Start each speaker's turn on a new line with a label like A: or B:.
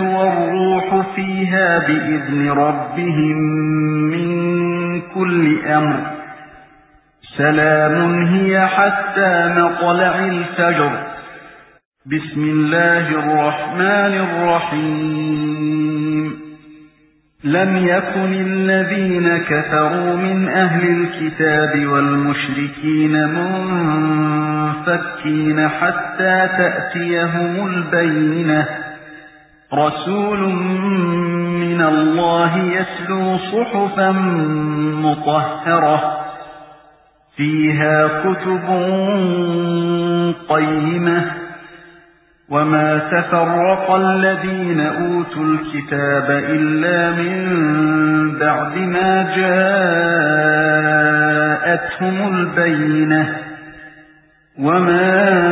A: والروح فيها بإذن ربهم من كل أمر. سلام هي حتى مطلع الفجر. بسم الله الرحمن الرحيم. لم يكن الذين كفروا من أهل الكتاب والمشركين منفكين حتى تأتيهم البينة. رسول من الله يسلو صحفا مطهرة فيها كتب قيمة. وما تفرق الذين أوتوا الكتاب إلا من بعد ما جاءتهم البينة. وما